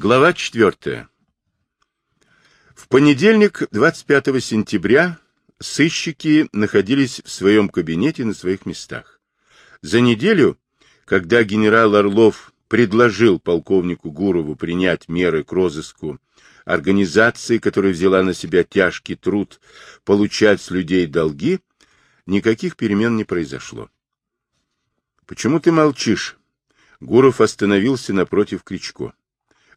Глава 4. В понедельник, 25 сентября, сыщики находились в своем кабинете на своих местах. За неделю, когда генерал Орлов предложил полковнику Гурову принять меры к розыску организации, которая взяла на себя тяжкий труд получать с людей долги, никаких перемен не произошло. «Почему ты молчишь?» Гуров остановился напротив Кричко.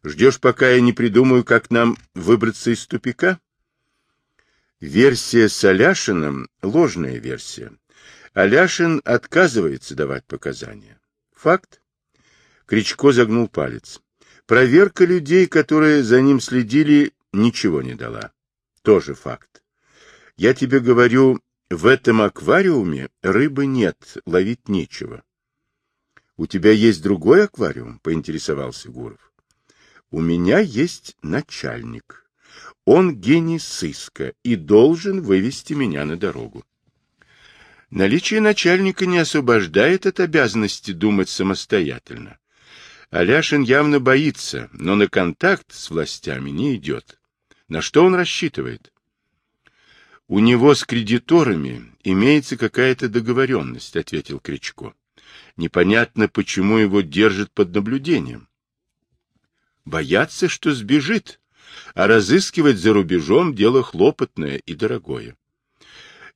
«Ждешь, пока я не придумаю, как нам выбраться из тупика?» Версия с Аляшиным — ложная версия. Аляшин отказывается давать показания. Факт. Кричко загнул палец. Проверка людей, которые за ним следили, ничего не дала. Тоже факт. Я тебе говорю, в этом аквариуме рыбы нет, ловить нечего. У тебя есть другой аквариум? Поинтересовался Гуров. У меня есть начальник. Он гений сыска и должен вывести меня на дорогу. Наличие начальника не освобождает от обязанности думать самостоятельно. Аляшин явно боится, но на контакт с властями не идет. На что он рассчитывает? У него с кредиторами имеется какая-то договоренность, ответил Кричко. Непонятно, почему его держат под наблюдением. Боятся, что сбежит, а разыскивать за рубежом дело хлопотное и дорогое.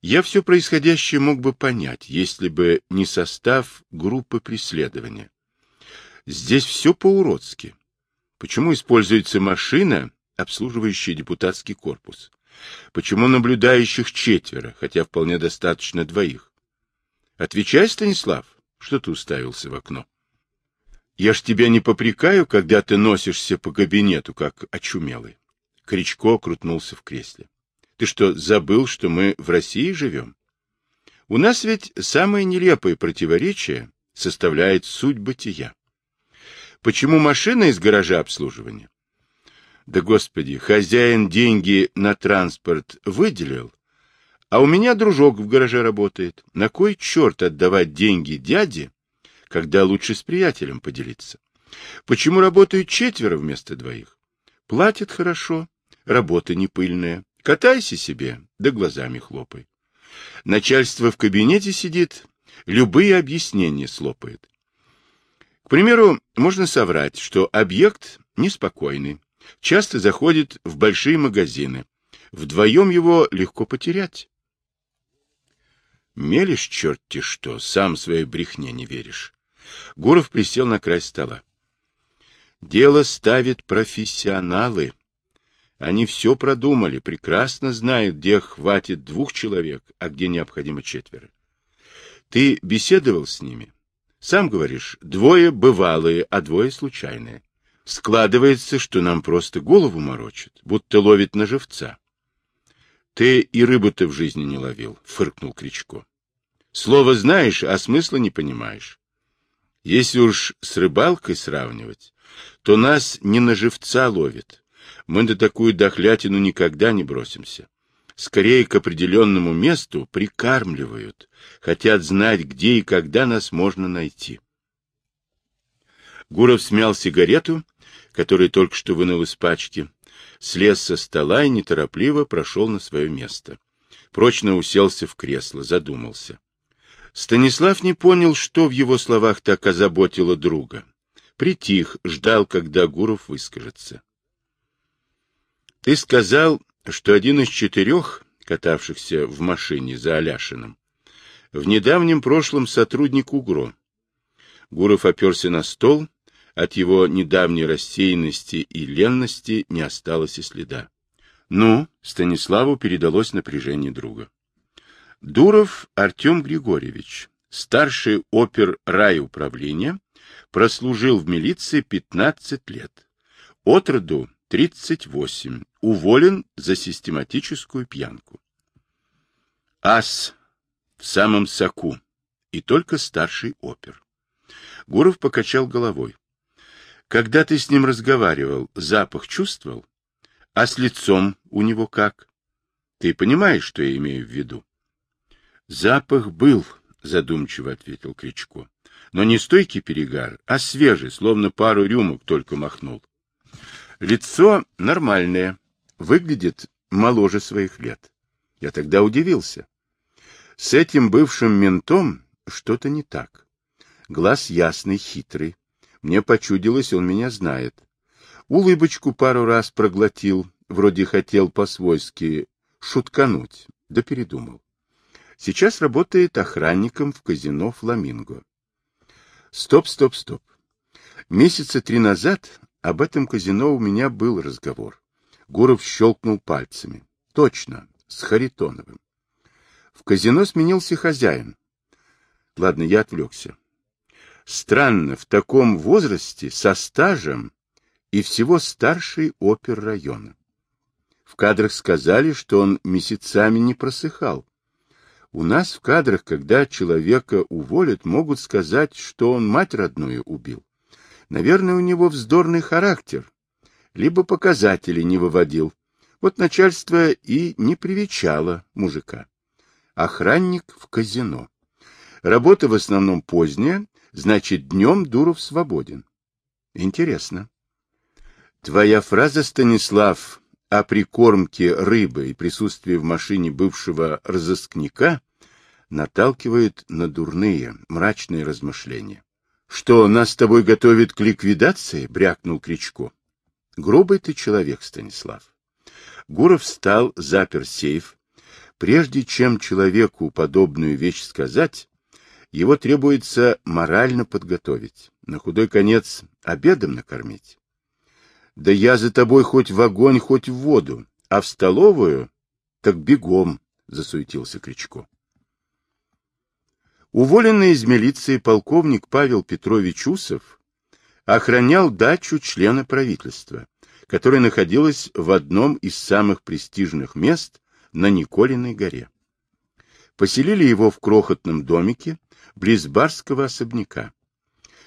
Я все происходящее мог бы понять, если бы не состав группы преследования. Здесь все по-уродски. Почему используется машина, обслуживающая депутатский корпус? Почему наблюдающих четверо, хотя вполне достаточно двоих? Отвечай, Станислав. Что ты уставился в окно? Я ж тебя не попрекаю, когда ты носишься по кабинету, как очумелый. Кричко крутнулся в кресле. Ты что, забыл, что мы в России живем? У нас ведь самое нелепое противоречие составляет суть бытия. Почему машина из гаража обслуживания? Да, господи, хозяин деньги на транспорт выделил, а у меня дружок в гараже работает. На кой черт отдавать деньги дяде, когда лучше с приятелем поделиться? Почему работают четверо вместо двоих? Платят хорошо, работа не пыльная. Катайся себе, да глазами хлопай. Начальство в кабинете сидит, любые объяснения слопает. К примеру, можно соврать, что объект неспокойный, часто заходит в большие магазины. Вдвоем его легко потерять. Мелешь черти что, сам своей брехне не веришь. Гуров присел на край стола. Дело ставят профессионалы. Они все продумали, прекрасно знают, где хватит двух человек, а где необходимо четверо. Ты беседовал с ними? Сам говоришь, двое бывалые, а двое случайные. Складывается, что нам просто голову морочат, будто ловит на живца. Ты и рыбу-то в жизни не ловил, фыркнул Кричко. Слово знаешь, а смысла не понимаешь. Если уж с рыбалкой сравнивать, то нас не на живца ловит. Мы на такую дохлятину никогда не бросимся. Скорее к определенному месту прикармливают, хотят знать, где и когда нас можно найти. Гуров смял сигарету, которую только что вынул из пачки, слез со стола и неторопливо прошел на свое место. Прочно уселся в кресло, задумался. Станислав не понял, что в его словах так озаботило друга. Притих, ждал, когда Гуров выскажется. — Ты сказал, что один из четырех, катавшихся в машине за Аляшиным, в недавнем прошлом сотрудник УГРО. Гуров оперся на стол от его недавней рассеянности и ленности не осталось и следа. Ну, Станиславу передалось напряжение друга. Дуров Артем Григорьевич, старший опер райуправления, прослужил в милиции 15 лет. Отроду 38. Уволен за систематическую пьянку. Ас в самом соку. И только старший опер. Гуров покачал головой. Когда ты с ним разговаривал, запах чувствовал? А с лицом у него как? Ты понимаешь, что я имею в виду? Запах был, задумчиво ответил Кричко. Но не стойкий перегар, а свежий, словно пару рюмок только махнул. Лицо нормальное, выглядит моложе своих лет. Я тогда удивился. С этим бывшим ментом что-то не так. Глаз ясный, хитрый. Мне почудилось, он меня знает. Улыбочку пару раз проглотил, вроде хотел по-свойски шуткануть, да передумал. Сейчас работает охранником в казино «Фламинго». Стоп, стоп, стоп. Месяца три назад об этом казино у меня был разговор. Гуров щелкнул пальцами. Точно, с Харитоновым. В казино сменился хозяин. Ладно, я отвлекся. Странно, в таком возрасте, со стажем и всего старший опер района. В кадрах сказали, что он месяцами не просыхал. У нас в кадрах, когда человека уволят, могут сказать, что он мать родную убил. Наверное, у него вздорный характер, либо показатели не выводил. Вот начальство и не привечало мужика. Охранник в казино. Работа в основном поздняя, значит, днем Дуров свободен. Интересно. Твоя фраза, Станислав, о прикормке рыбы и присутствии в машине бывшего разыскника наталкивает на дурные, мрачные размышления. — Что, нас с тобой готовят к ликвидации? — брякнул Кричко. — Грубый ты человек, Станислав. Гуров встал, запер сейф. Прежде чем человеку подобную вещь сказать, его требуется морально подготовить, на худой конец обедом накормить. Да я за тобой хоть в огонь, хоть в воду, а в столовую так бегом, — засуетился Кричко. Уволенный из милиции полковник Павел Петрович Усов охранял дачу члена правительства, которая находилась в одном из самых престижных мест на Николиной горе. Поселили его в крохотном домике близ барского особняка.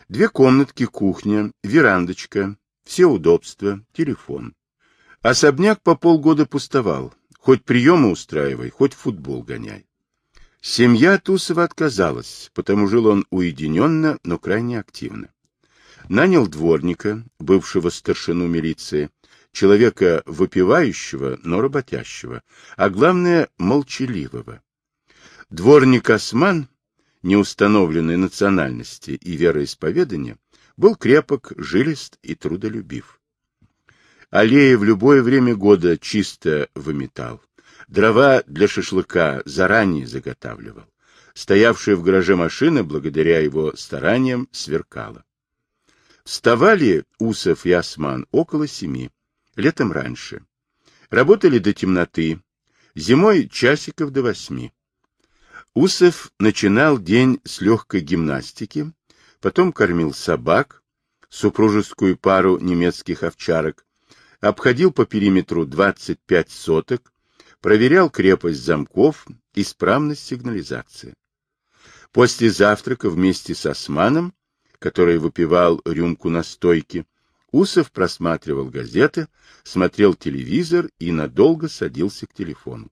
Две комнатки, кухня, верандочка, все удобства, телефон. Особняк по полгода пустовал, хоть приемы устраивай, хоть футбол гоняй. Семья Тусова отказалась, потому жил он уединенно, но крайне активно. Нанял дворника, бывшего старшину милиции, человека выпивающего, но работящего, а главное, молчаливого. Дворник Осман, неустановленной национальности и вероисповедания, был крепок, жилист и трудолюбив. Аллеи в любое время года чисто выметал. Дрова для шашлыка заранее заготавливал. Стоявшая в гараже машина, благодаря его стараниям, сверкала. Вставали Усов и Осман около семи, летом раньше. Работали до темноты, зимой часиков до восьми. Усов начинал день с легкой гимнастики, потом кормил собак, супружескую пару немецких овчарок, обходил по периметру 25 соток, проверял крепость замков, исправность сигнализации. После завтрака вместе с Османом, который выпивал рюмку настойки, Усов просматривал газеты, смотрел телевизор и надолго садился к телефону.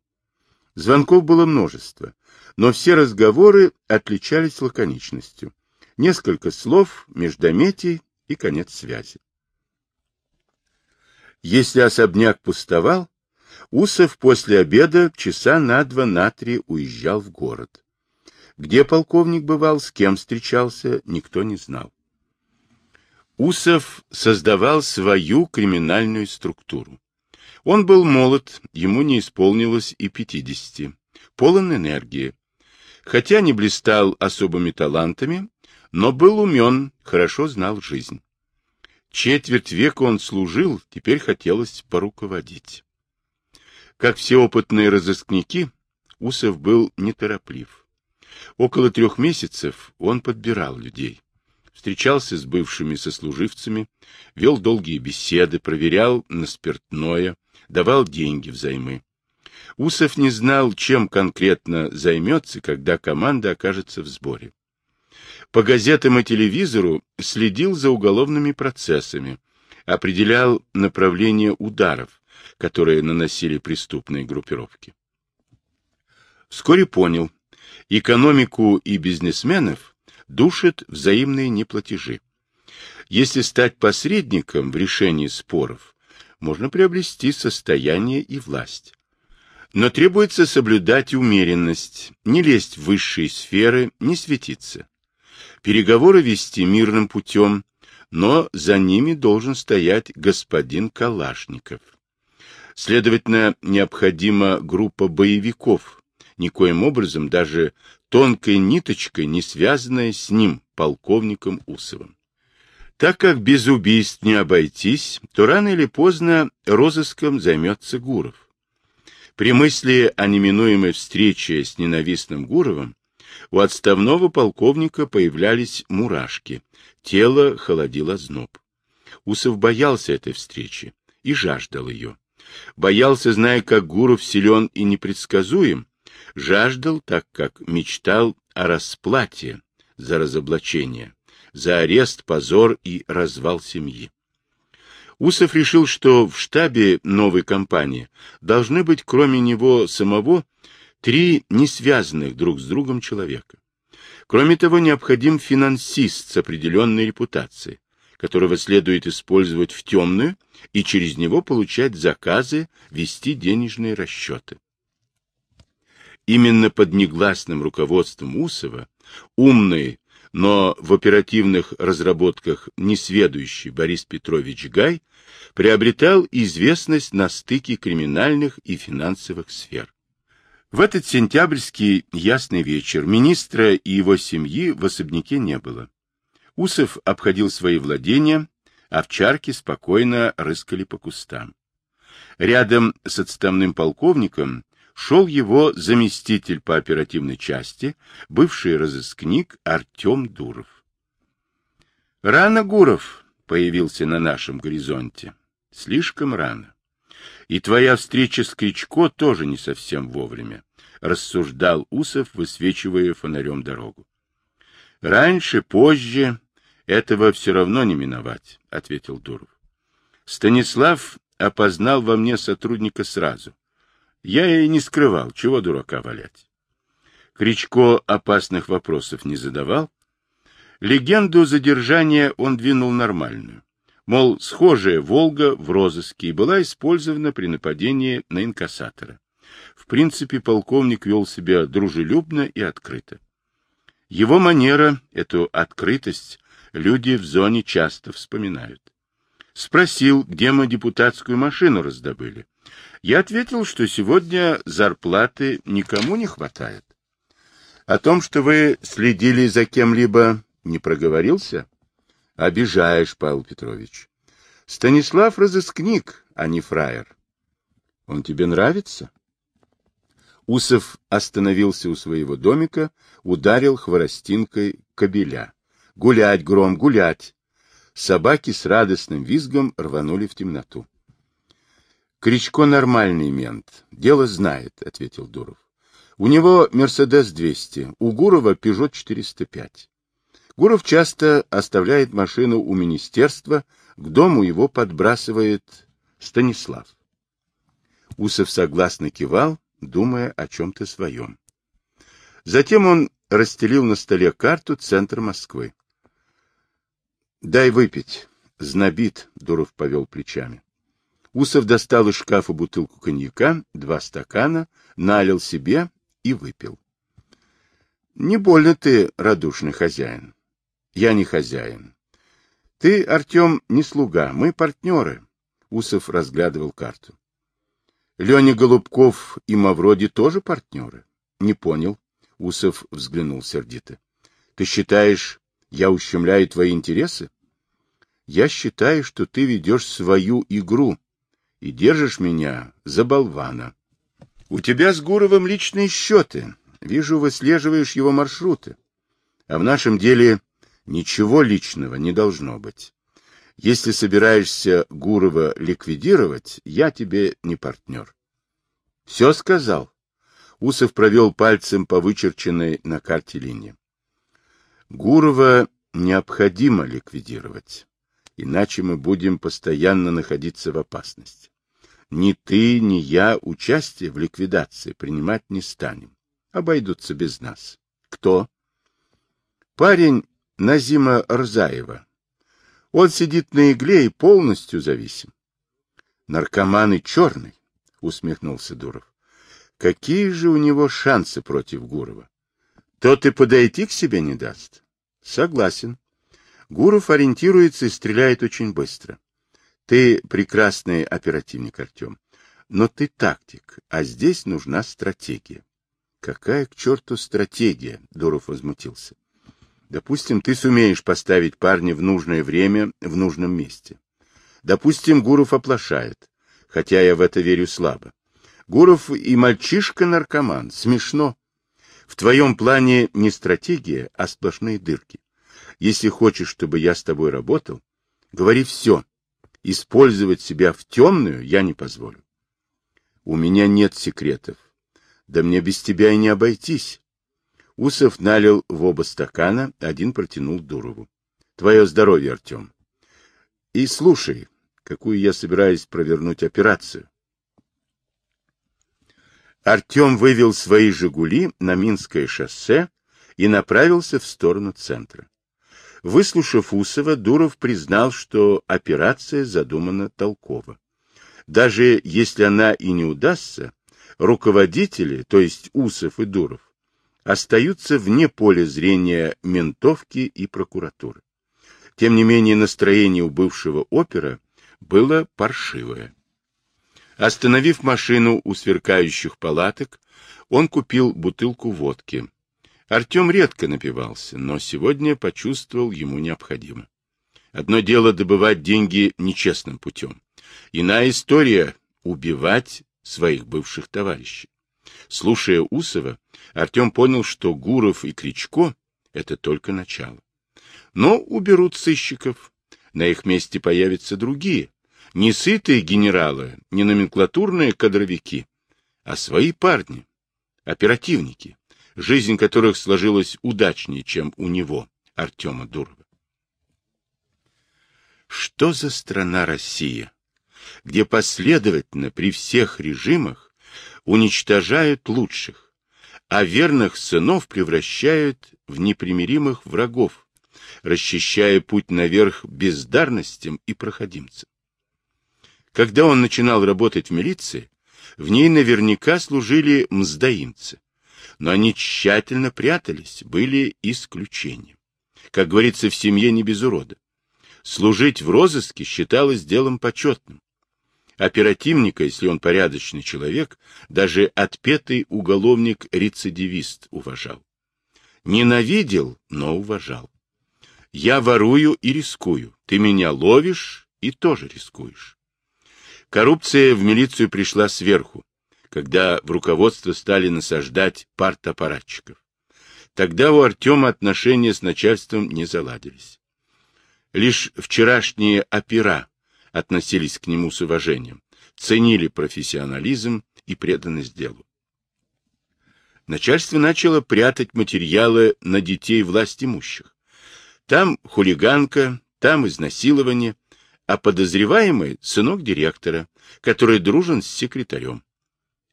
Звонков было множество, но все разговоры отличались лаконичностью. Несколько слов, междометий и конец связи. Если особняк пустовал, Усов после обеда часа на два на три уезжал в город. Где полковник бывал, с кем встречался, никто не знал. Усов создавал свою криминальную структуру. Он был молод, ему не исполнилось и пятидесяти, полон энергии. Хотя не блистал особыми талантами, но был умен, хорошо знал жизнь. Четверть века он служил, теперь хотелось поруководить. Как все опытные разыскники, Усов был нетороплив. Около трех месяцев он подбирал людей. Встречался с бывшими сослуживцами, вел долгие беседы, проверял на спиртное, давал деньги взаймы. Усов не знал, чем конкретно займется, когда команда окажется в сборе. По газетам и телевизору следил за уголовными процессами, определял направление ударов, которые наносили преступные группировки. Вскоре понял, экономику и бизнесменов душат взаимные неплатежи. Если стать посредником в решении споров, можно приобрести состояние и власть. Но требуется соблюдать умеренность, не лезть в высшие сферы, не светиться. Переговоры вести мирным путем, но за ними должен стоять господин Калашников. Следовательно, необходима группа боевиков, никоим образом даже тонкой ниточкой не связанная с ним, полковником Усовым. Так как без убийств не обойтись, то рано или поздно розыском займется Гуров. При мысли о неминуемой встрече с ненавистным Гуровым у отставного полковника появлялись мурашки, тело холодило зноб. Усов боялся этой встречи и жаждал ее. Боялся, зная, как Гуров силен и непредсказуем, жаждал, так как мечтал о расплате за разоблачение, за арест, позор и развал семьи. Усов решил, что в штабе новой компании должны быть, кроме него самого, три несвязанных друг с другом человека. Кроме того, необходим финансист с определенной репутацией, которого следует использовать в темную и через него получать заказы, вести денежные расчеты. Именно под негласным руководством Усова умный, но в оперативных разработках несведущий Борис Петрович Гай приобретал известность на стыке криминальных и финансовых сфер. В этот сентябрьский ясный вечер министра и его семьи в особняке не было. Усов обходил свои владения, овчарки спокойно рыскали по кустам. Рядом с отставным полковником шел его заместитель по оперативной части, бывший разыскник Артем Дуров. Рано Гуров появился на нашем горизонте. Слишком рано. И твоя встреча с Кричко тоже не совсем вовремя, рассуждал Усов, высвечивая фонарем дорогу. Раньше, позже, этого все равно не миновать, ответил Дуров. Станислав опознал во мне сотрудника сразу — я и не скрывал, чего дурака валять. Кричко опасных вопросов не задавал. Легенду задержания он двинул нормальную. Мол, схожая «Волга» в розыске и была использована при нападении на инкассатора. В принципе, полковник вел себя дружелюбно и открыто. Его манера, эту открытость, люди в зоне часто вспоминают. Спросил, где мы депутатскую машину раздобыли. Я ответил, что сегодня зарплаты никому не хватает. О том, что вы следили за кем-либо, не проговорился? Обижаешь, Павел Петрович. Станислав разыскник, а не фраер. Он тебе нравится? Усов остановился у своего домика, ударил хворостинкой кобеля. Гулять, гром, гулять! Собаки с радостным визгом рванули в темноту. Кричко нормальный мент. Дело знает, — ответил Дуров. У него Мерседес-200, у Гурова Пежо 405. Гуров часто оставляет машину у министерства, к дому его подбрасывает Станислав. Усов согласно кивал, думая о чем-то своем. Затем он расстелил на столе карту центра Москвы. — Дай выпить. Знобит, — Дуров повел плечами. Усов достал из шкафа бутылку коньяка, два стакана, налил себе и выпил. — Не больно ты радушный хозяин. — Я не хозяин. — Ты, Артем, не слуга, мы партнеры. Усов разглядывал карту. — Леня Голубков и Мавроди тоже партнеры? — Не понял. Усов взглянул сердито. — Ты считаешь, я ущемляю твои интересы? — Я считаю, что ты ведешь свою игру, и держишь меня за болвана. У тебя с Гуровым личные счеты. Вижу, выслеживаешь его маршруты. А в нашем деле ничего личного не должно быть. Если собираешься Гурова ликвидировать, я тебе не партнер. Все сказал. Усов провел пальцем по вычерченной на карте линии. Гурова необходимо ликвидировать иначе мы будем постоянно находиться в опасности. Ни ты, ни я участие в ликвидации принимать не станем. Обойдутся без нас. Кто? Парень Назима Рзаева. Он сидит на игле и полностью зависим. Наркоман и черный, усмехнулся Дуров. Какие же у него шансы против Гурова? Тот и подойти к себе не даст. Согласен. Гуров ориентируется и стреляет очень быстро. Ты прекрасный оперативник, Артем. Но ты тактик, а здесь нужна стратегия. Какая к черту стратегия? Дуров возмутился. Допустим, ты сумеешь поставить парня в нужное время, в нужном месте. Допустим, Гуров оплошает, хотя я в это верю слабо. Гуров и мальчишка-наркоман. Смешно. В твоем плане не стратегия, а сплошные дырки. Если хочешь, чтобы я с тобой работал, говори все. Использовать себя в темную я не позволю. У меня нет секретов. Да мне без тебя и не обойтись. Усов налил в оба стакана, один протянул Дурову. Твое здоровье, Артем. И слушай, какую я собираюсь провернуть операцию. Артем вывел свои «Жигули» на Минское шоссе и направился в сторону центра. Выслушав Усова, Дуров признал, что операция задумана толково. Даже если она и не удастся, руководители, то есть Усов и Дуров, остаются вне поля зрения ментовки и прокуратуры. Тем не менее, настроение у бывшего опера было паршивое. Остановив машину у сверкающих палаток, он купил бутылку водки. Артем редко напивался, но сегодня почувствовал ему необходимо. Одно дело добывать деньги нечестным путем. Иная история — убивать своих бывших товарищей. Слушая Усова, Артем понял, что Гуров и Кричко — это только начало. Но уберут сыщиков, на их месте появятся другие, не сытые генералы, не номенклатурные кадровики, а свои парни, оперативники, жизнь которых сложилась удачнее, чем у него, Артема Дурова. Что за страна Россия, где последовательно при всех режимах уничтожают лучших, а верных сынов превращают в непримиримых врагов, расчищая путь наверх бездарностям и проходимцам. Когда он начинал работать в милиции, в ней наверняка служили мздоимцы, но они тщательно прятались, были исключением. Как говорится, в семье не без урода. Служить в розыске считалось делом почетным. Оперативника, если он порядочный человек, даже отпетый уголовник-рецидивист уважал. Ненавидел, но уважал. Я ворую и рискую. Ты меня ловишь и тоже рискуешь. Коррупция в милицию пришла сверху, когда в руководство стали насаждать партаппаратчиков. Тогда у Артема отношения с начальством не заладились. Лишь вчерашние опера относились к нему с уважением, ценили профессионализм и преданность делу. Начальство начало прятать материалы на детей власть имущих. Там хулиганка, там изнасилование, а подозреваемый — сынок директора, который дружен с секретарем.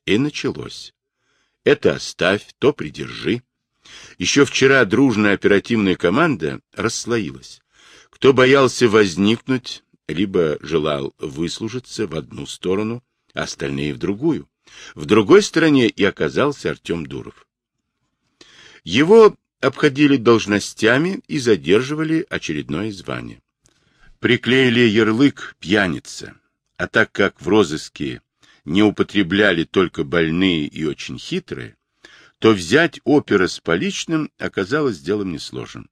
И началось. Это оставь, то придержи. Еще вчера дружная оперативная команда расслоилась. Кто боялся возникнуть, либо желал выслужиться в одну сторону, а остальные в другую. В другой стороне и оказался Артем Дуров. Его обходили должностями и задерживали очередное звание. Приклеили ярлык «пьяница», а так как в розыске не употребляли только больные и очень хитрые, то взять опера с поличным оказалось делом несложным.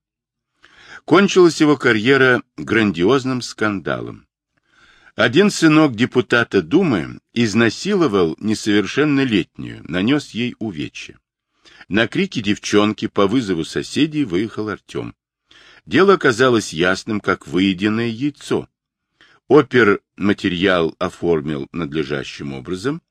Кончилась его карьера грандиозным скандалом. Один сынок депутата Думы изнасиловал несовершеннолетнюю, нанес ей увечья. На крики девчонки по вызову соседей выехал Артем. Дело оказалось ясным, как выеденное яйцо. Опер материал оформил надлежащим образом,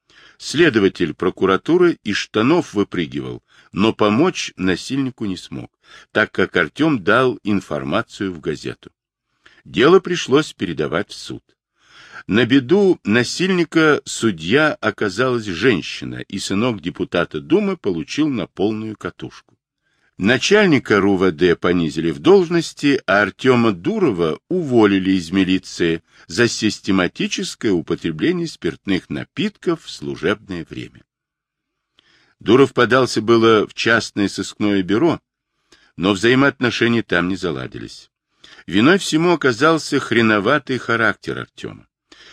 Следователь прокуратуры из штанов выпрыгивал, но помочь насильнику не смог, так как Артем дал информацию в газету. Дело пришлось передавать в суд. На беду насильника судья оказалась женщина, и сынок депутата Думы получил на полную катушку. Начальника РУВД понизили в должности, а Артема Дурова уволили из милиции за систематическое употребление спиртных напитков в служебное время. Дуров подался было в частное сыскное бюро, но взаимоотношения там не заладились. Виной всему оказался хреноватый характер Артема.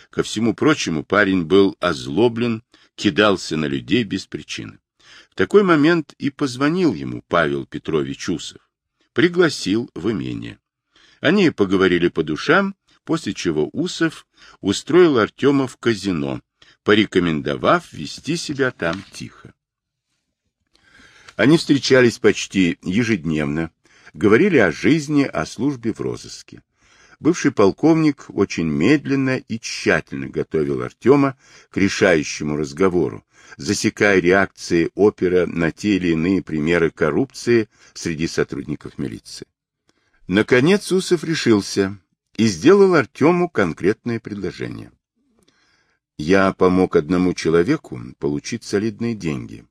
Ко всему прочему, парень был озлоблен, кидался на людей без причины. Такой момент и позвонил ему Павел Петрович Усов. Пригласил в имение. Они поговорили по душам, после чего Усов устроил Артема в казино, порекомендовав вести себя там тихо. Они встречались почти ежедневно, говорили о жизни, о службе в розыске. Бывший полковник очень медленно и тщательно готовил Артема к решающему разговору, засекая реакции опера на те или иные примеры коррупции среди сотрудников милиции. Наконец Усов решился и сделал Артему конкретное предложение. Я помог одному человеку получить солидные деньги.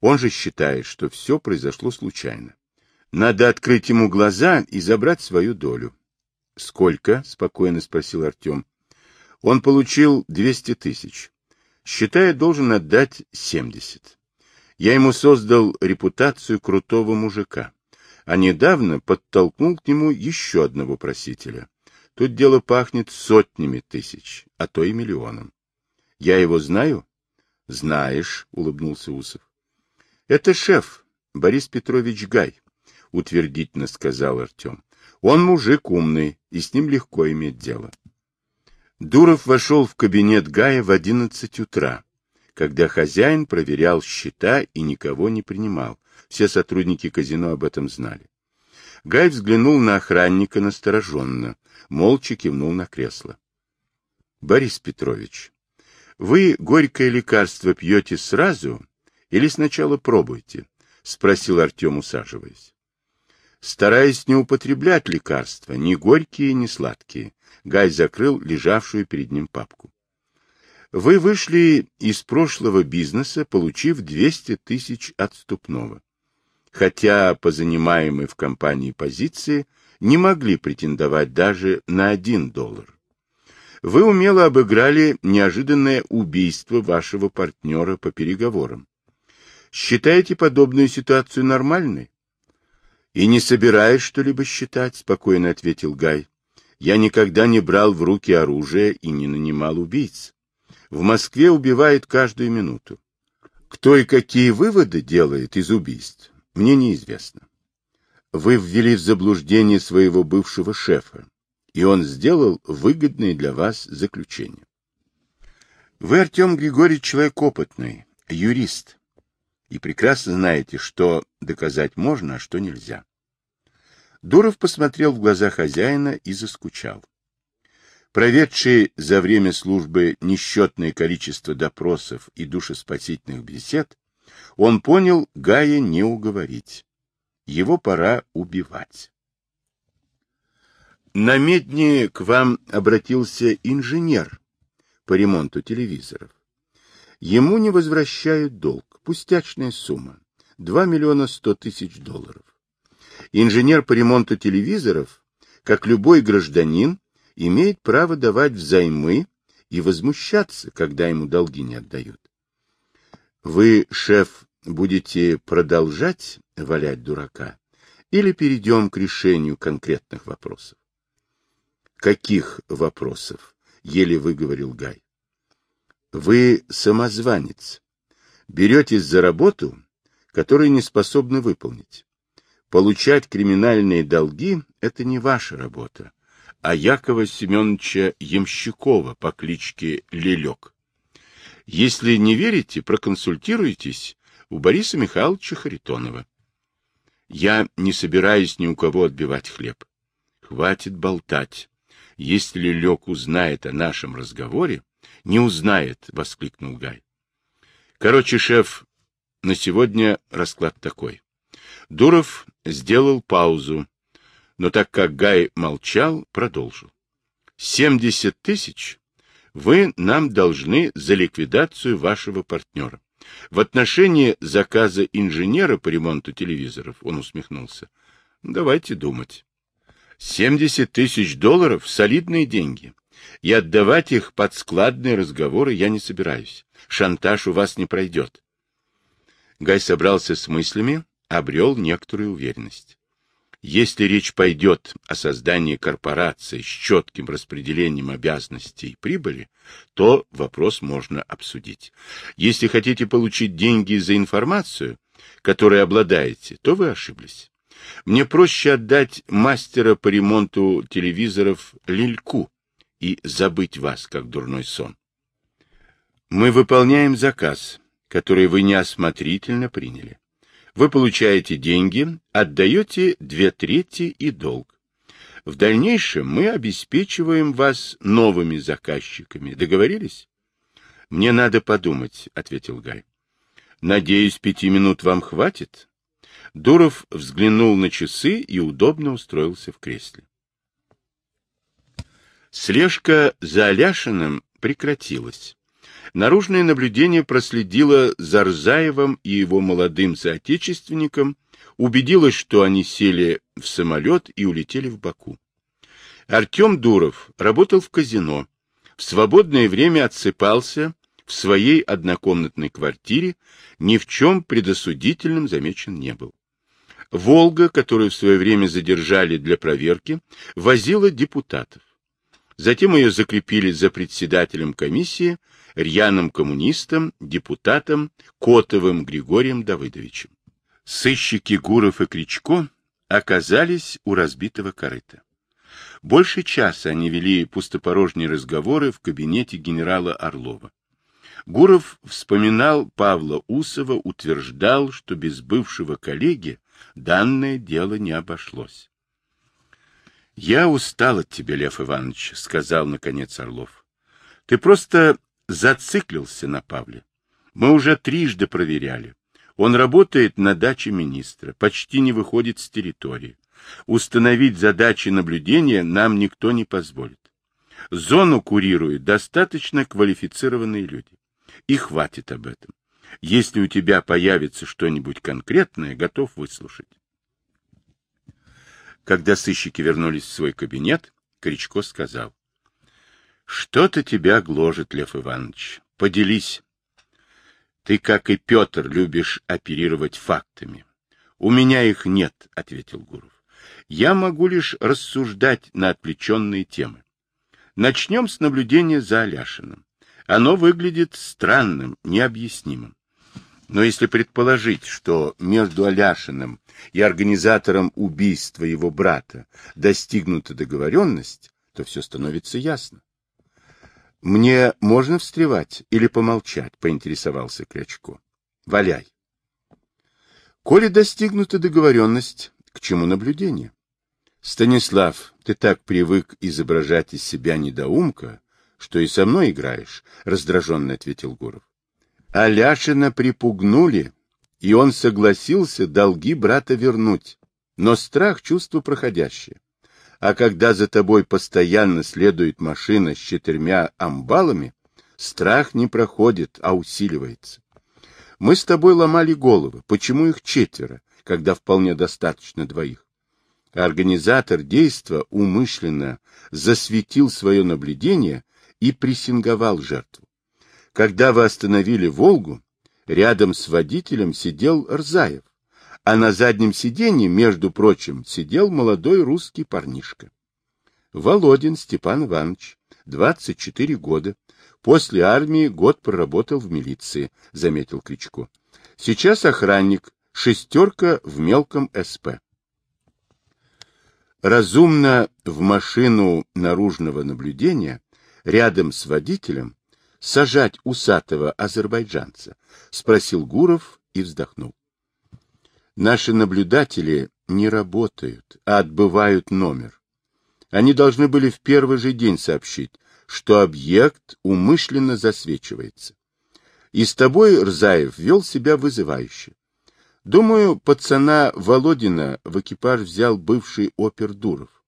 Он же считает, что все произошло случайно. Надо открыть ему глаза и забрать свою долю. — Сколько? — спокойно спросил Артем. — Он получил 200 тысяч. Считая, должен отдать 70. Я ему создал репутацию крутого мужика, а недавно подтолкнул к нему еще одного просителя. Тут дело пахнет сотнями тысяч, а то и миллионом. Я его знаю? — Знаешь, — улыбнулся Усов. — Это шеф, Борис Петрович Гай утвердительно сказал Артем. Он мужик умный, и с ним легко иметь дело. Дуров вошел в кабинет Гая в одиннадцать утра, когда хозяин проверял счета и никого не принимал. Все сотрудники казино об этом знали. Гай взглянул на охранника настороженно, молча кивнул на кресло. — Борис Петрович, вы горькое лекарство пьете сразу или сначала пробуйте? — спросил Артем, усаживаясь стараясь не употреблять лекарства, ни горькие, ни сладкие. Гай закрыл лежавшую перед ним папку. Вы вышли из прошлого бизнеса, получив 200 тысяч отступного. Хотя по занимаемой в компании позиции не могли претендовать даже на один доллар. Вы умело обыграли неожиданное убийство вашего партнера по переговорам. Считаете подобную ситуацию нормальной? — И не собираюсь что-либо считать, — спокойно ответил Гай. — Я никогда не брал в руки оружие и не нанимал убийц. В Москве убивают каждую минуту. Кто и какие выводы делает из убийств, мне неизвестно. Вы ввели в заблуждение своего бывшего шефа, и он сделал выгодное для вас заключение. Вы, Артем Григорьевич, человек опытный, юрист, и прекрасно знаете, что доказать можно, а что нельзя. Дуров посмотрел в глаза хозяина и заскучал. Проведший за время службы несчетное количество допросов и душеспасительных бесед, он понял Гая не уговорить. Его пора убивать. На медне к вам обратился инженер по ремонту телевизоров. Ему не возвращают долг, пустячная сумма, 2 миллиона 100 тысяч долларов. Инженер по ремонту телевизоров, как любой гражданин, имеет право давать взаймы и возмущаться, когда ему долги не отдают. Вы, шеф, будете продолжать валять дурака или перейдем к решению конкретных вопросов? Каких вопросов? Еле выговорил Гай. Вы самозванец. Беретесь за работу, которую не способны выполнить. Получать криминальные долги – это не ваша работа, а Якова Семеновича Ямщикова по кличке Лелек. Если не верите, проконсультируйтесь у Бориса Михайловича Харитонова. Я не собираюсь ни у кого отбивать хлеб. Хватит болтать. Если Лелек узнает о нашем разговоре, не узнает, — воскликнул Гай. Короче, шеф, на сегодня расклад такой. Дуров сделал паузу, но так как Гай молчал, продолжил. «Семьдесят тысяч вы нам должны за ликвидацию вашего партнера. В отношении заказа инженера по ремонту телевизоров он усмехнулся. Давайте думать. 70 тысяч долларов — солидные деньги. И отдавать их под складные разговоры я не собираюсь. Шантаж у вас не пройдет. Гай собрался с мыслями, обрел некоторую уверенность. Если речь пойдет о создании корпорации с четким распределением обязанностей и прибыли, то вопрос можно обсудить. Если хотите получить деньги за информацию, которой обладаете, то вы ошиблись. Мне проще отдать мастера по ремонту телевизоров Лильку и забыть вас, как дурной сон. Мы выполняем заказ, который вы неосмотрительно приняли. Вы получаете деньги, отдаете две трети и долг. В дальнейшем мы обеспечиваем вас новыми заказчиками. Договорились? Мне надо подумать, ответил Гай. Надеюсь, пяти минут вам хватит? Дуров взглянул на часы и удобно устроился в кресле. Слежка за Аляшиным прекратилась. Наружное наблюдение проследило за Рзаевым и его молодым соотечественником, убедилось, что они сели в самолет и улетели в Баку. Артем Дуров работал в казино, в свободное время отсыпался в своей однокомнатной квартире, ни в чем предосудительным замечен не был. «Волга», которую в свое время задержали для проверки, возила депутатов. Затем ее закрепили за председателем комиссии, рьяным коммунистом, депутатом Котовым Григорием Давыдовичем. Сыщики Гуров и Кричко оказались у разбитого корыта. Больше часа они вели пустопорожние разговоры в кабинете генерала Орлова. Гуров вспоминал Павла Усова, утверждал, что без бывшего коллеги данное дело не обошлось. — Я устал от тебя, Лев Иванович, — сказал, наконец, Орлов. — Ты просто зациклился на Павле. Мы уже трижды проверяли. Он работает на даче министра, почти не выходит с территории. Установить задачи наблюдения нам никто не позволит. Зону курируют достаточно квалифицированные люди. И хватит об этом. Если у тебя появится что-нибудь конкретное, готов выслушать. Когда сыщики вернулись в свой кабинет, Кричко сказал. — Что-то тебя гложет, Лев Иванович. Поделись. Ты, как и Петр, любишь оперировать фактами. — У меня их нет, — ответил Гуров. — Я могу лишь рассуждать на отвлеченные темы. Начнем с наблюдения за Аляшиным. Оно выглядит странным, необъяснимым. Но если предположить, что между Аляшиным и организатором убийства его брата достигнута договоренность, то все становится ясно. «Мне можно встревать или помолчать?» — поинтересовался Крячко. «Валяй». «Коли достигнута договоренность, к чему наблюдение?» «Станислав, ты так привык изображать из себя недоумка, что и со мной играешь», — раздраженно ответил Гуров. Аляшина припугнули, и он согласился долги брата вернуть. Но страх — чувство проходящее. А когда за тобой постоянно следует машина с четырьмя амбалами, страх не проходит, а усиливается. Мы с тобой ломали головы, почему их четверо, когда вполне достаточно двоих. Организатор действа умышленно засветил свое наблюдение и прессинговал жертву. Когда вы остановили «Волгу», рядом с водителем сидел Рзаев, а на заднем сиденье, между прочим, сидел молодой русский парнишка. Володин Степан Иванович, 24 года. После армии год проработал в милиции, заметил Кричко. Сейчас охранник, шестерка в мелком СП. Разумно в машину наружного наблюдения рядом с водителем сажать усатого азербайджанца? — спросил Гуров и вздохнул. Наши наблюдатели не работают, а отбывают номер. Они должны были в первый же день сообщить, что объект умышленно засвечивается. И с тобой Рзаев вел себя вызывающе. Думаю, пацана Володина в экипаж взял бывший опер Дуров.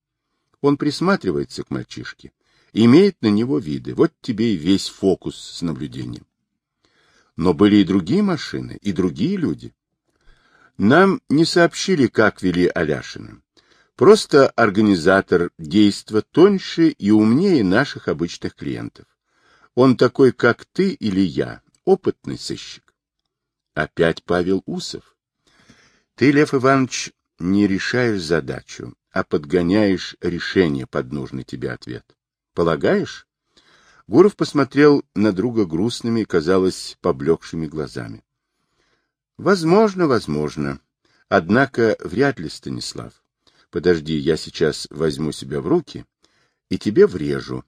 Он присматривается к мальчишке имеет на него виды. Вот тебе и весь фокус с наблюдением. Но были и другие машины, и другие люди. Нам не сообщили, как вели Аляшина. Просто организатор действа тоньше и умнее наших обычных клиентов. Он такой, как ты или я, опытный сыщик. Опять Павел Усов. Ты, Лев Иванович, не решаешь задачу, а подгоняешь решение под нужный тебе ответ. Полагаешь? Гуров посмотрел на друга грустными, казалось, поблекшими глазами. Возможно, возможно. Однако вряд ли, Станислав. Подожди, я сейчас возьму себя в руки и тебе врежу.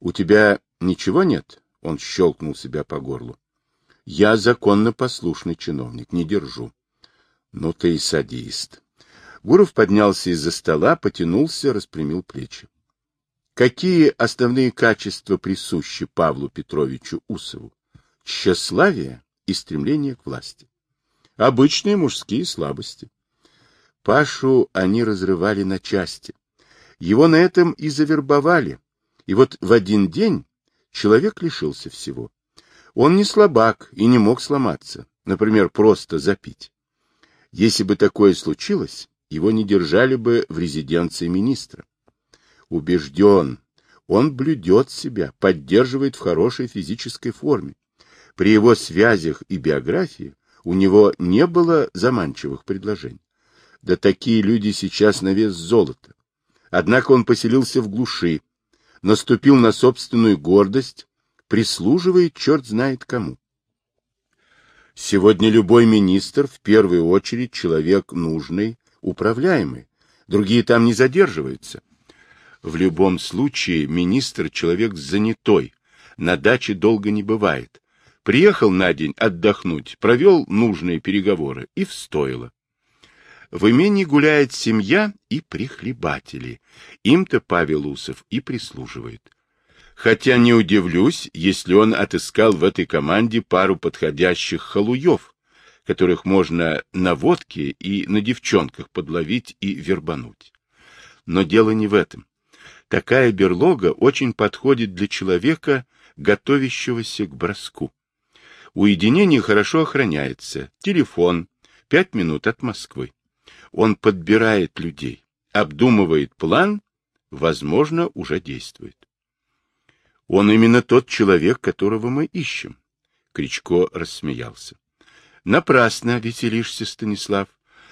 У тебя ничего нет? Он щелкнул себя по горлу. Я законно послушный чиновник, не держу. Ну ты и садист. Гуров поднялся из-за стола, потянулся, распрямил плечи. Какие основные качества присущи Павлу Петровичу Усову? Тщеславие и стремление к власти. Обычные мужские слабости. Пашу они разрывали на части. Его на этом и завербовали. И вот в один день человек лишился всего. Он не слабак и не мог сломаться, например, просто запить. Если бы такое случилось, его не держали бы в резиденции министра. Убежден, он блюдет себя, поддерживает в хорошей физической форме. При его связях и биографии у него не было заманчивых предложений. Да такие люди сейчас на вес золота. Однако он поселился в глуши, наступил на собственную гордость, прислуживает черт знает кому. Сегодня любой министр в первую очередь человек нужный, управляемый. Другие там не задерживаются. В любом случае министр человек занятой, на даче долго не бывает. Приехал на день отдохнуть, провел нужные переговоры и встоило. В имении гуляет семья и прихлебатели. Им-то Павел Усов и прислуживает. Хотя не удивлюсь, если он отыскал в этой команде пару подходящих халуев, которых можно на водке и на девчонках подловить и вербануть. Но дело не в этом. Такая берлога очень подходит для человека, готовящегося к броску. Уединение хорошо охраняется. Телефон. Пять минут от Москвы. Он подбирает людей, обдумывает план, возможно, уже действует. Он именно тот человек, которого мы ищем. Кричко рассмеялся. Напрасно веселишься, Станислав.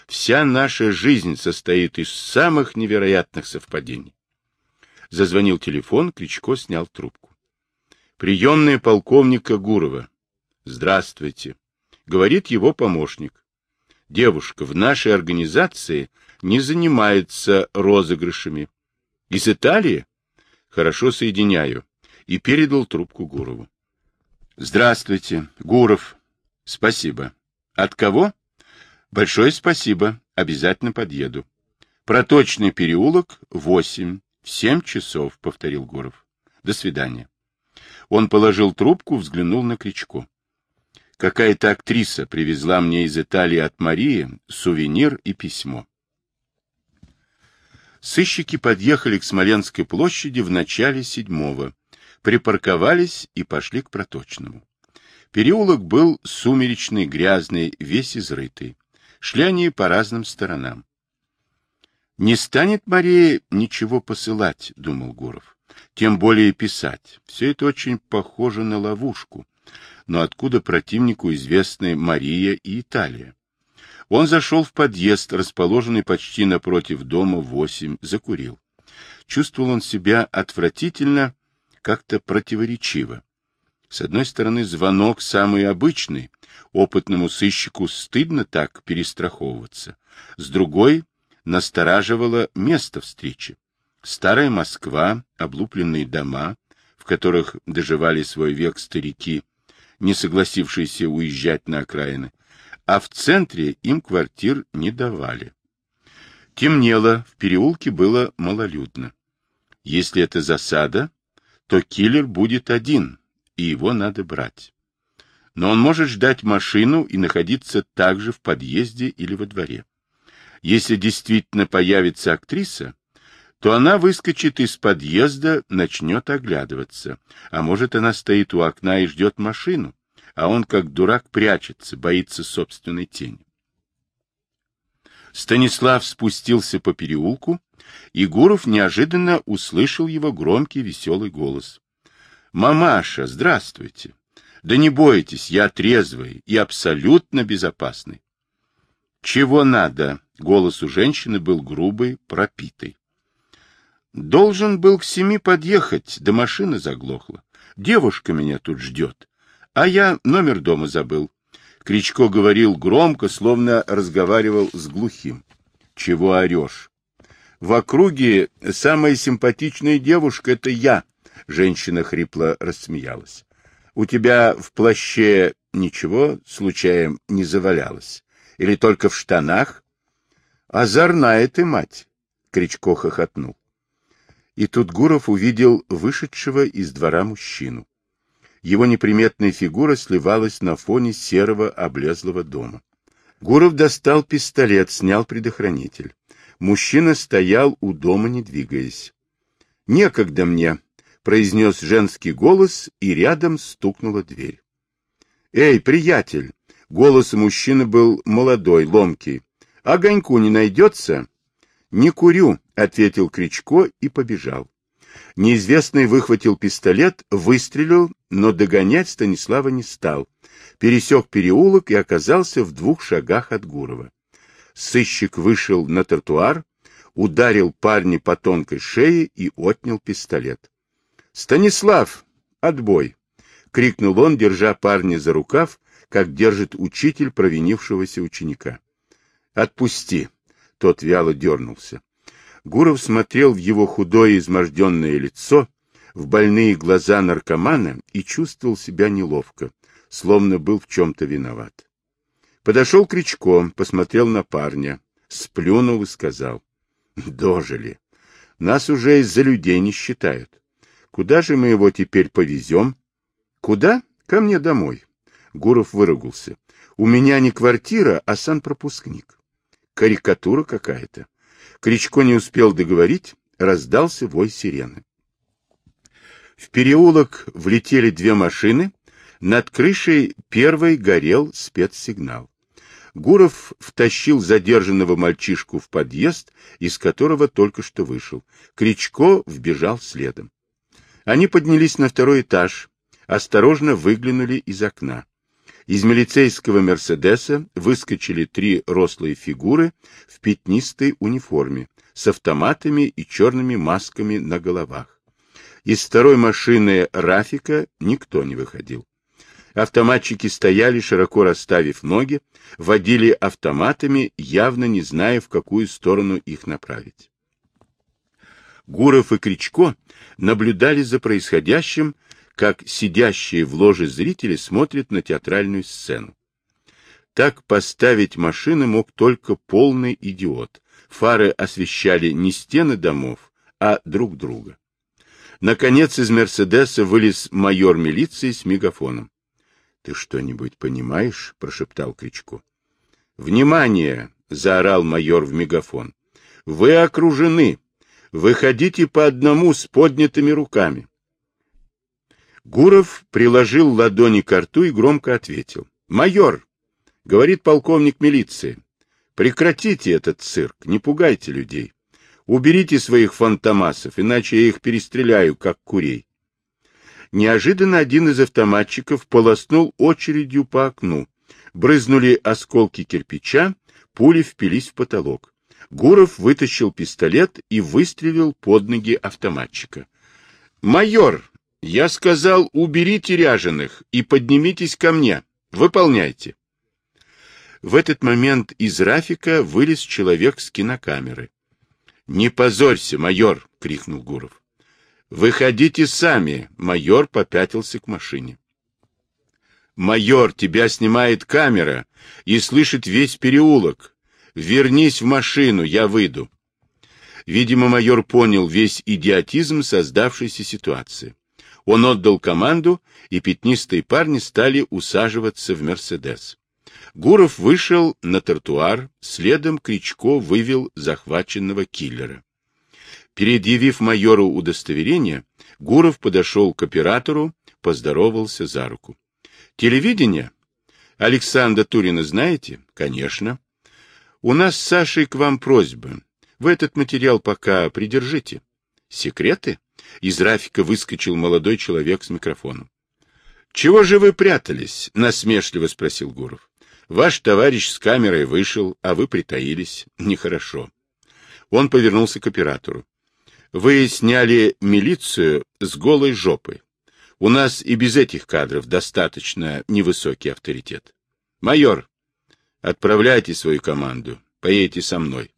Вся наша жизнь состоит из самых невероятных совпадений. Зазвонил телефон, Кричко снял трубку. Приемная полковника Гурова. Здравствуйте. Говорит его помощник. Девушка в нашей организации не занимается розыгрышами. Из Италии? Хорошо соединяю. И передал трубку Гурову. Здравствуйте, Гуров. Спасибо. От кого? Большое спасибо. Обязательно подъеду. Проточный переулок, 8, в 7 часов, повторил Гуров. До свидания. Он положил трубку, взглянул на Кричко. Какая-то актриса привезла мне из Италии от Марии сувенир и письмо. Сыщики подъехали к Смоленской площади в начале седьмого, припарковались и пошли к Проточному. Переулок был сумеречный, грязный, весь изрытый. Шли они по разным сторонам. «Не станет Мария ничего посылать», — думал Гуров. «Тем более писать. Все это очень похоже на ловушку но откуда противнику известны Мария и Италия? Он зашел в подъезд, расположенный почти напротив дома 8, закурил. Чувствовал он себя отвратительно, как-то противоречиво. С одной стороны, звонок самый обычный, опытному сыщику стыдно так перестраховываться. С другой, настораживало место встречи. Старая Москва, облупленные дома, в которых доживали свой век старики, не согласившиеся уезжать на окраины, а в центре им квартир не давали. Темнело, в переулке было малолюдно. Если это засада, то киллер будет один, и его надо брать. Но он может ждать машину и находиться также в подъезде или во дворе. Если действительно появится актриса, то она выскочит из подъезда, начнет оглядываться. А может, она стоит у окна и ждет машину, а он как дурак прячется, боится собственной тени. Станислав спустился по переулку, и Гуров неожиданно услышал его громкий веселый голос. — Мамаша, здравствуйте! Да не бойтесь, я трезвый и абсолютно безопасный. — Чего надо? — голос у женщины был грубый, пропитый. — Должен был к семи подъехать, да машина заглохла. Девушка меня тут ждет. А я номер дома забыл. Кричко говорил громко, словно разговаривал с глухим. — Чего орешь? — В округе самая симпатичная девушка — это я, — женщина хрипло рассмеялась. — У тебя в плаще ничего случаем не завалялось? Или только в штанах? — Озорная ты, мать! — Кричко хохотнул. И тут Гуров увидел вышедшего из двора мужчину. Его неприметная фигура сливалась на фоне серого облезлого дома. Гуров достал пистолет, снял предохранитель. Мужчина стоял у дома, не двигаясь. «Некогда мне», — произнес женский голос, и рядом стукнула дверь. «Эй, приятель!» — голос мужчины был молодой, ломкий. «Огоньку не найдется?» «Не курю», — ответил Кричко и побежал. Неизвестный выхватил пистолет, выстрелил, но догонять Станислава не стал. Пересек переулок и оказался в двух шагах от Гурова. Сыщик вышел на тротуар, ударил парня по тонкой шее и отнял пистолет. — Станислав, отбой! — крикнул он, держа парня за рукав, как держит учитель провинившегося ученика. — Отпусти! — тот вяло дернулся. Гуров смотрел в его худое изможденное лицо, в больные глаза наркомана и чувствовал себя неловко, словно был в чем-то виноват. Подошел Кричко, посмотрел на парня, сплюнул и сказал. — Дожили. Нас уже из-за людей не считают. Куда же мы его теперь повезем? — Куда? Ко мне домой. Гуров выругался. — У меня не квартира, а санпропускник. Карикатура какая-то. Кричко не успел договорить, раздался вой сирены. В переулок влетели две машины, над крышей первой горел спецсигнал. Гуров втащил задержанного мальчишку в подъезд, из которого только что вышел. Кричко вбежал следом. Они поднялись на второй этаж, осторожно выглянули из окна. Из милицейского «Мерседеса» выскочили три рослые фигуры в пятнистой униформе с автоматами и черными масками на головах. Из второй машины «Рафика» никто не выходил. Автоматчики стояли, широко расставив ноги, водили автоматами, явно не зная, в какую сторону их направить. Гуров и Кричко наблюдали за происходящим как сидящие в ложе зрители смотрят на театральную сцену. Так поставить машины мог только полный идиот. Фары освещали не стены домов, а друг друга. Наконец из «Мерседеса» вылез майор милиции с мегафоном. — Ты что-нибудь понимаешь? — прошептал Кричко. — Внимание! — заорал майор в мегафон. — Вы окружены! Выходите по одному с поднятыми руками. Гуров приложил ладони к рту и громко ответил. «Майор!» — говорит полковник милиции. «Прекратите этот цирк, не пугайте людей. Уберите своих фантомасов, иначе я их перестреляю, как курей». Неожиданно один из автоматчиков полоснул очередью по окну. Брызнули осколки кирпича, пули впились в потолок. Гуров вытащил пистолет и выстрелил под ноги автоматчика. «Майор!» Я сказал, уберите ряженых и поднимитесь ко мне. Выполняйте. В этот момент из Рафика вылез человек с кинокамеры. — Не позорься, майор! — крикнул Гуров. — Выходите сами! — майор попятился к машине. — Майор, тебя снимает камера и слышит весь переулок. Вернись в машину, я выйду. Видимо, майор понял весь идиотизм создавшейся ситуации. Он отдал команду, и пятнистые парни стали усаживаться в «Мерседес». Гуров вышел на тротуар, следом Кричко вывел захваченного киллера. Предъявив майору удостоверение, Гуров подошел к оператору, поздоровался за руку. Телевидение? Александра Турина знаете? Конечно. У нас с Сашей к вам просьба. Вы этот материал пока придержите. Секреты? Из Рафика выскочил молодой человек с микрофоном. Чего же вы прятались? Насмешливо спросил Гуров. Ваш товарищ с камерой вышел, а вы притаились. Нехорошо. Он повернулся к оператору. Вы сняли милицию с голой жопой. У нас и без этих кадров достаточно невысокий авторитет. Майор, отправляйте свою команду, поедете со мной.